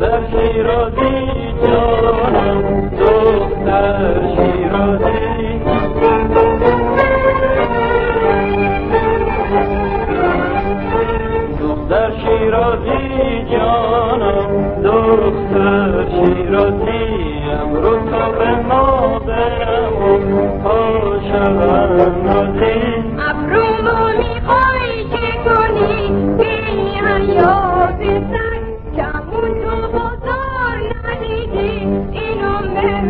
دختر شیرازی جانم دختر شیرازی. دختر شیرازی جانم دختر شیرازی. امروز